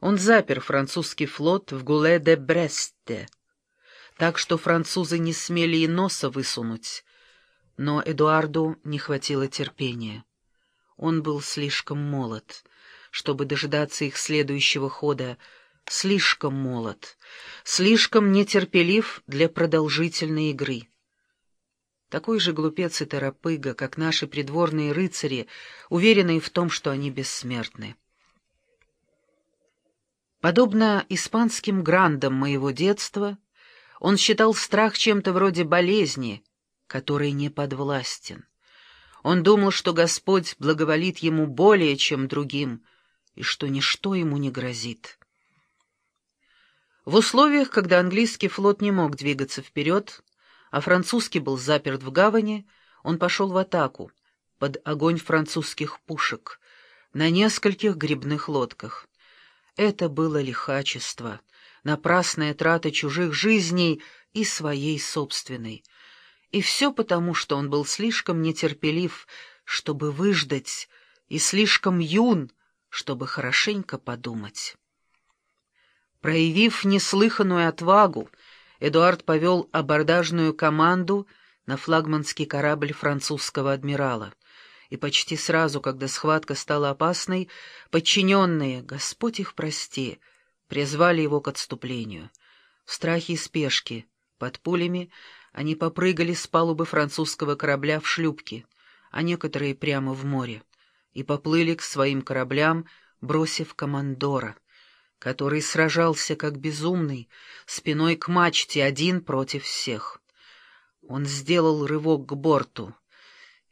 Он запер французский флот в Гуле-де-Бресте, так что французы не смели и носа высунуть. Но Эдуарду не хватило терпения. Он был слишком молод, чтобы дожидаться их следующего хода, слишком молод, слишком нетерпелив для продолжительной игры. Такой же глупец и торопыга, как наши придворные рыцари, уверенные в том, что они бессмертны. Подобно испанским грандам моего детства, он считал страх чем-то вроде болезни, которой не подвластен. Он думал, что Господь благоволит ему более, чем другим, и что ничто ему не грозит. В условиях, когда английский флот не мог двигаться вперед, а французский был заперт в гавани, он пошел в атаку под огонь французских пушек на нескольких грибных лодках. Это было лихачество, напрасная трата чужих жизней и своей собственной. И все потому, что он был слишком нетерпелив, чтобы выждать, и слишком юн, чтобы хорошенько подумать. Проявив неслыханную отвагу, Эдуард повел абордажную команду на флагманский корабль французского адмирала. И почти сразу, когда схватка стала опасной, подчиненные, Господь их прости, призвали его к отступлению. В страхе и спешке, под пулями, они попрыгали с палубы французского корабля в шлюпки, а некоторые прямо в море, и поплыли к своим кораблям, бросив командора — который сражался как безумный, спиной к мачте, один против всех. Он сделал рывок к борту.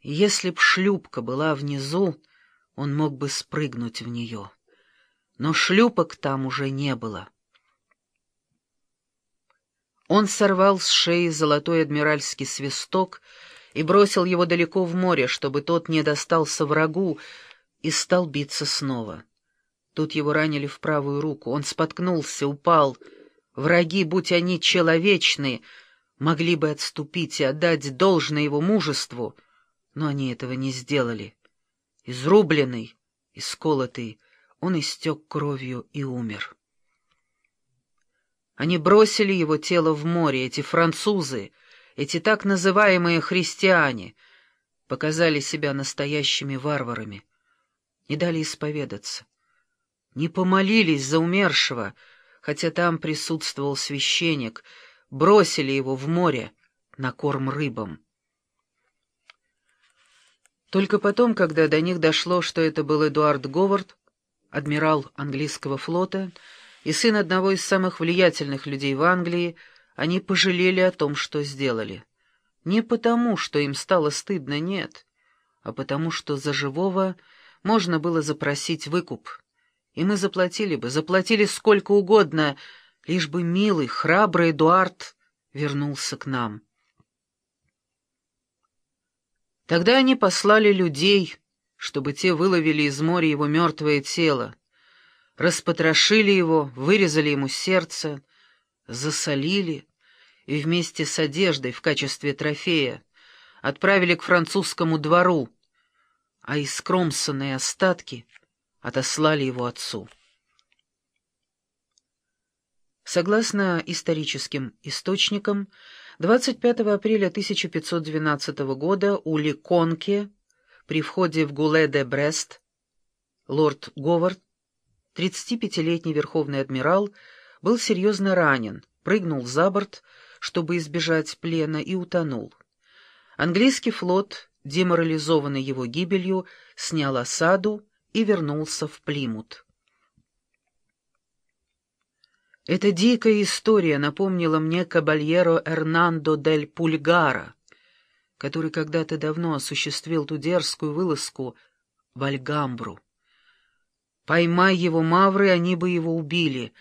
Если б шлюпка была внизу, он мог бы спрыгнуть в нее. Но шлюпок там уже не было. Он сорвал с шеи золотой адмиральский свисток и бросил его далеко в море, чтобы тот не достался врагу, и стал биться снова. Тут его ранили в правую руку. Он споткнулся, упал. Враги, будь они человечны, могли бы отступить и отдать должное его мужеству, но они этого не сделали. Изрубленный, исколотый, он истек кровью и умер. Они бросили его тело в море, эти французы, эти так называемые христиане, показали себя настоящими варварами, не дали исповедаться не помолились за умершего, хотя там присутствовал священник, бросили его в море на корм рыбам. Только потом, когда до них дошло, что это был Эдуард Говард, адмирал английского флота и сын одного из самых влиятельных людей в Англии, они пожалели о том, что сделали. Не потому, что им стало стыдно, нет, а потому, что за живого можно было запросить выкуп и мы заплатили бы, заплатили сколько угодно, лишь бы милый, храбрый Эдуард вернулся к нам. Тогда они послали людей, чтобы те выловили из моря его мертвое тело, распотрошили его, вырезали ему сердце, засолили и вместе с одеждой в качестве трофея отправили к французскому двору, а искромсанные остатки — отослали его отцу. Согласно историческим источникам, 25 апреля 1512 года у Ликонке при входе в Гуле-де-Брест лорд Говард, 35-летний верховный адмирал, был серьезно ранен, прыгнул за борт, чтобы избежать плена, и утонул. Английский флот, деморализованный его гибелью, снял осаду и вернулся в Плимут. Эта дикая история напомнила мне кабальеро Эрнандо дель Пульгара, который когда-то давно осуществил ту дерзкую вылазку в Альгамбру. Поймай его мавры, они бы его убили,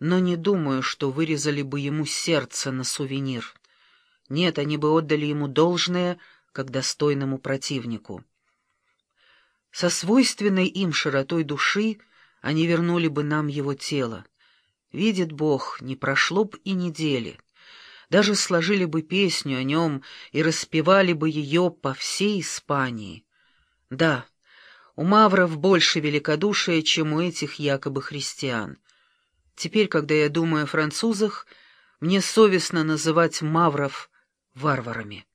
но не думаю, что вырезали бы ему сердце на сувенир. Нет, они бы отдали ему должное, как достойному противнику. Со свойственной им широтой души они вернули бы нам его тело. Видит Бог, не прошло б и недели. Даже сложили бы песню о нем и распевали бы ее по всей Испании. Да, у мавров больше великодушия, чем у этих якобы христиан. Теперь, когда я думаю о французах, мне совестно называть мавров варварами.